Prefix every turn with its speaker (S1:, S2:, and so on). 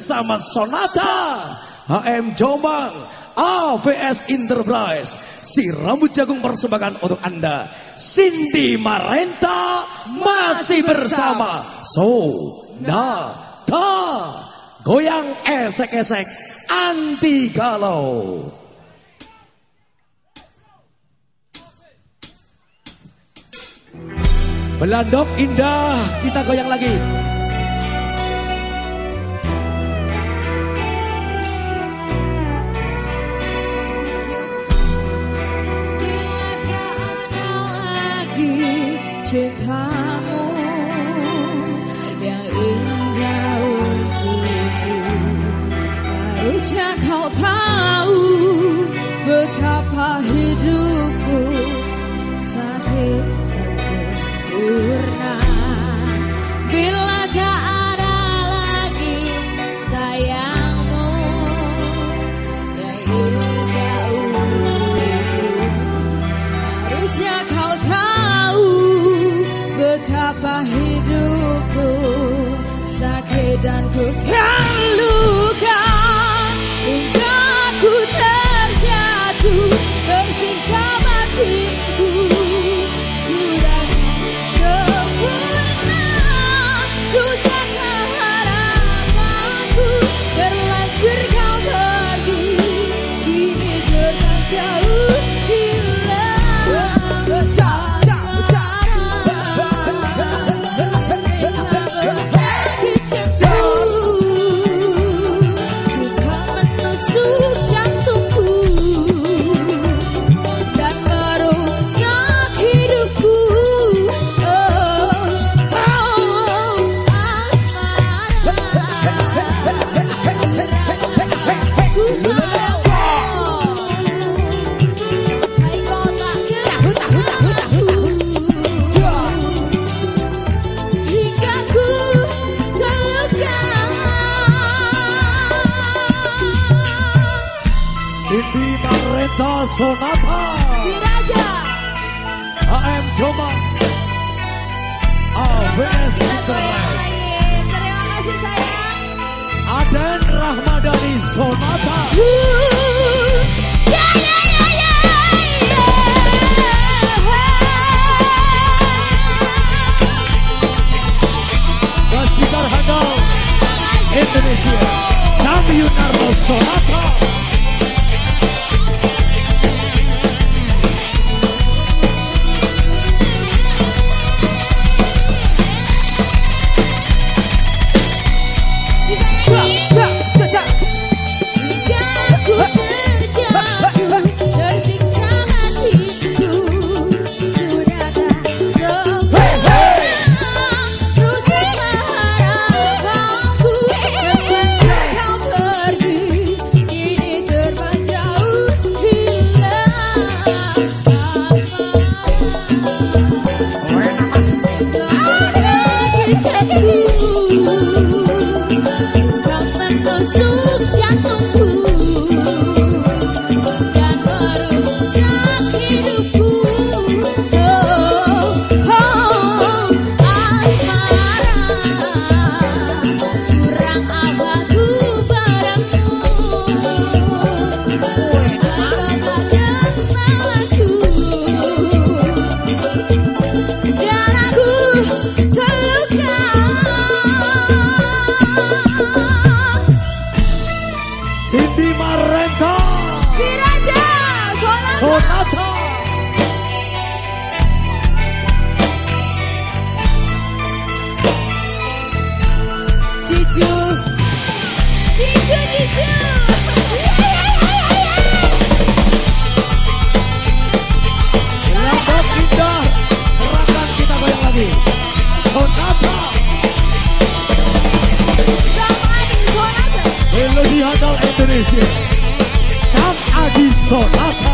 S1: bersama Sonata HM Jombang AVS Enterprise. Si rambut jagung persembahan untuk anda. Cindy Marenta masih bersama Sonata. Goyang esek-esek anti galau. Belandok indah kita goyang lagi
S2: cintamu yang indah untukku. Harusnya kau tahu betapa hidupku Good
S1: time. Marenta Sonata.
S2: Si Raja.
S1: HM Jombang Enterprise
S2: lagi Terima kasih sayang.
S1: Aden Rahmadani Sonata.
S2: Ya ya ya ya
S1: Mas Gitar Handal Indonesia. Sam Yunarto Sonata صفحة دي صوتها